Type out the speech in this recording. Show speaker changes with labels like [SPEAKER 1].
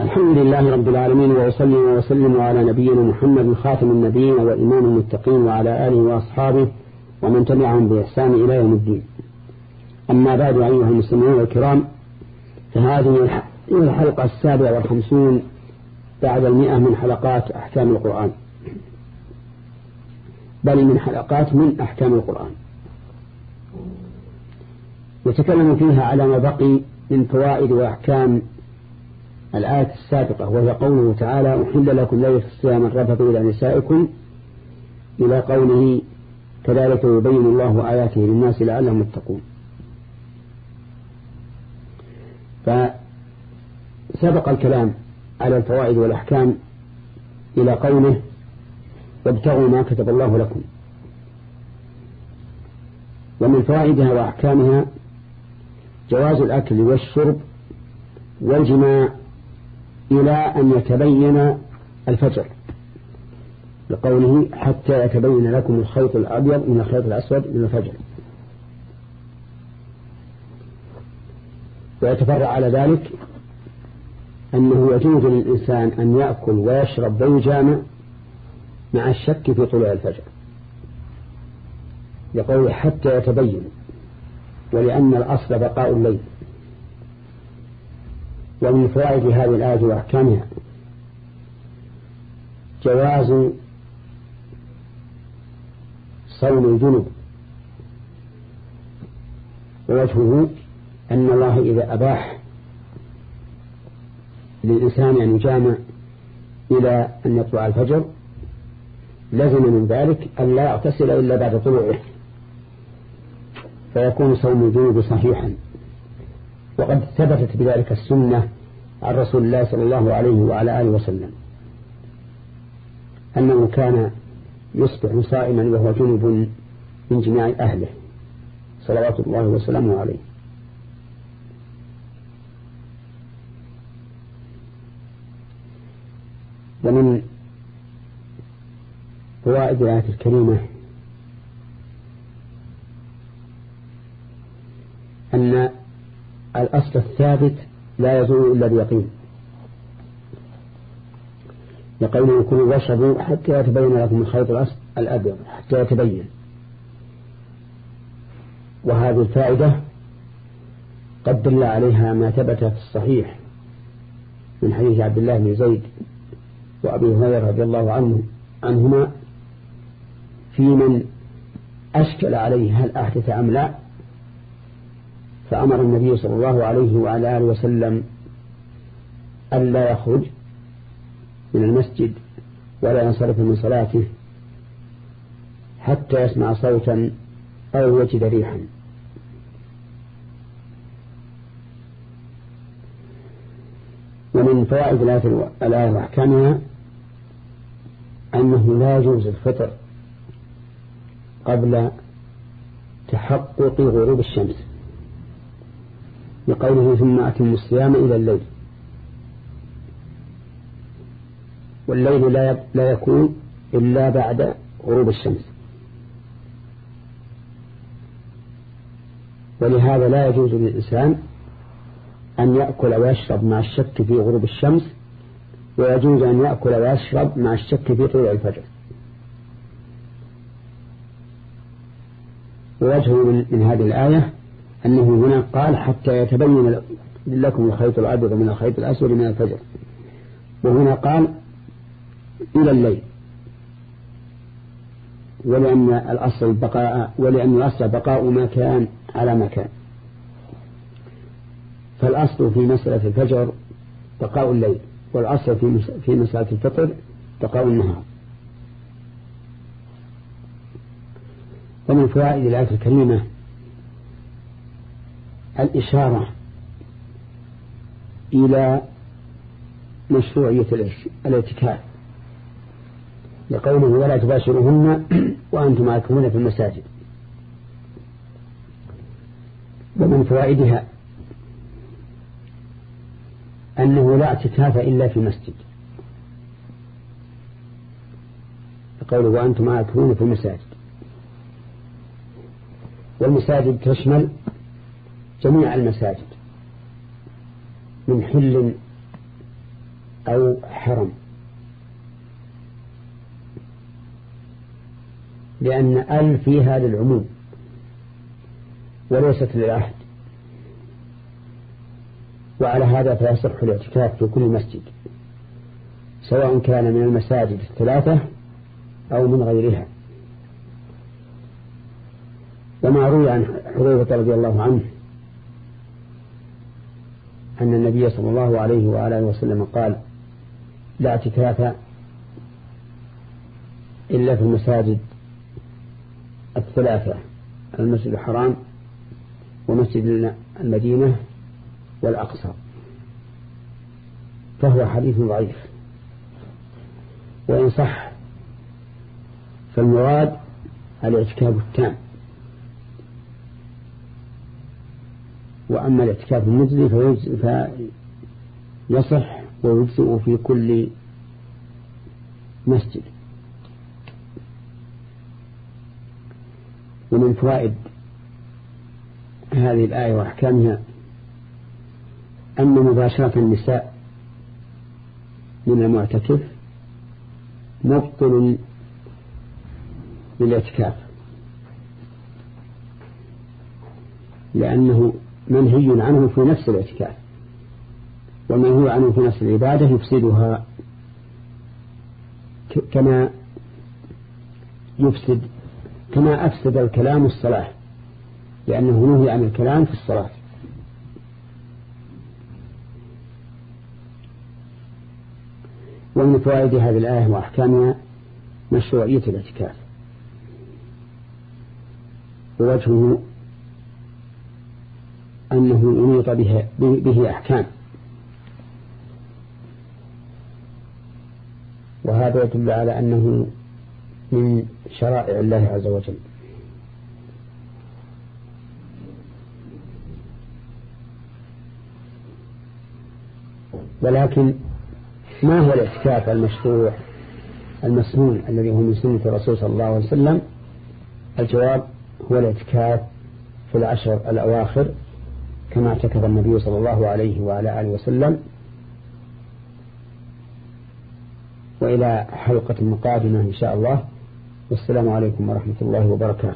[SPEAKER 1] الحمد لله رب العالمين وأصلي وسلم على نبينا محمد خاتم النبيين وإمام المتقين وعلى آله وأصحابه ومن تبعهم بإحسان إلى يوم الدين. أما بعد أيها المسلمون الكرام فهذه الحلقة السابعة والخمسون بعد المئة من حلقات أحكام القرآن. بل من حلقات من أحكام القرآن. يتكلم فيها على ما بقي من فوائد وأحكام الآية السابقة وهي قوله تعالى أحل لكم ليلة الصيام الرفث إلى نسائكم إلى قوله كذلك يبين الله آياته للناس لعلهم يتقون. فسبق الكلام على الفوائد والأحكام إلى قوله وابتغوا ما كتب الله لكم. ومن فوائدها وأحكامها جواز الأكل والشرب والجماع إلى أن يتبين الفجر لقوله حتى يتبين لكم الخيط الأبيض من الخيط الأسود من الفجر. ويتفرع على ذلك أنه يجوز للإنسان أن يأكل ويشرب ويجامع مع الشك في طلوع الفجر. لقوله حتى يتبين ولأن الأصل بقاء الليل. ومن فوائد هذه الآية وأحكامها. جواز صوم الجنوب. ووجهه أن الله إذا أباح للإنسان أن يجامع إلى أن يطلع الفجر لزم من ذلك أن لا يغتسل إلا بعد طلوعه. فيكون صوم الجنوب صحيحا. وقد ثبتت بذلك السنة عن رسول الله صلى الله عليه وعلى آله وسلم. أنه كان يصبح صائما وهو جنب من جماع أهله. صلوات الله وسلامه عليه. ومن فوائد الآية الكريمة أن الأصل الثابت لا يزول إلا بيقين لقوله كلوا واشربوا حتى يتبين لكم الخيط الأبيض حتى يتبين. وهذه الفائدة قد دل عليها ما ثبت في الصحيح من حديث عبد الله بن زيد وأبي هريرة رضي الله عنه عنهما في من أشكل عليه هل أحدث أم لا. فأمر النبي صلى الله عليه وعلى آله وسلم ألا يخرج من المسجد ولا ينصرف من صلاته حتى يسمع صوتا أو يجد ريحا. ومن فوائد الآية وأحكامها أنه لا يجوز الفطر قبل تحقق غروب الشمس. لقوله ثم أتم الصيام إلى الليل. والليل لا لا يكون إلا بعد غروب الشمس. ولهذا لا يجوز للإنسان أن يأكل ويشرب مع الشك في غروب الشمس ويجوز أن يأكل ويشرب مع الشك في طلوع الفجر. ووجه من, من هذه الآية أنه هنا قال حتى يتبين لكم الخيط الأبيض من الخيط الأسود من الفجر. وهنا قال إلى الليل. ولأن الأصل بقاء ولأن الأصل بقاء ما كان على ما كان فالأصل في مسألة الفجر بقاء الليل والأصل في في مسألة الفطر بقاء النهار. ومن فوائد الآية الكريمة الإشارة إلى مشروعية الاعتكاف. لقوله ولا تباشرهن وأنتم عاكفون في المساجد. ومن فوائدها أنه لا اعتكاف إلا في مسجد لقوله وأنتم عاكفون في المساجد. والمساجد تشمل جميع المساجد من حل أو حرم. لأن ال فيها للعموم وليست للعهد. وعلى هذا فيصح الاعتكاف في كل مسجد سواء كان من المساجد الثلاثة أو من غيرها. وما روي عن حذيفة رضي الله عنه أن النبي صلى الله عليه وآله وسلم قال لا اعتكاف إلا في المساجد الثلاثة المسجد الحرام ومسجد المدينة والأقصى. فهو حديث ضعيف. وإن صح فالمراد الاعتكاف التام. وأما الاعتكاف المجزي فيصح ويجزئ في كل مسجد. ومن فوائد هذه الآية وأحكامها أن مباشرة النساء من المعتكف مبطل للاعتكاف لأنه منهي عنه في نفس الاعتكاف والمنهي عنه في نفس العبادة يفسدها. كما يفسد كما أفسد الكلام الصلاة لأنه نهي عن الكلام في الصلاة. ومن فوائد هذه الآية وأحكامها مشروعية الاعتكاف ووجهه أنه أنيط به, به أحكام. وهذا يدل على أنه من شرائع الله عز وجل. ولكن ما هو الاعتكاف المشروع المسنون الذي هو من سنة الرسول صلى الله عليه وسلم؟ الجواب هو الاعتكاف في العشر الأواخر كما اعتكف النبي صلى الله عليه وعلى آله وسلم وإلى حلقة مقادمة إن شاء الله. والسلام عليكم ورحمة الله وبركاته.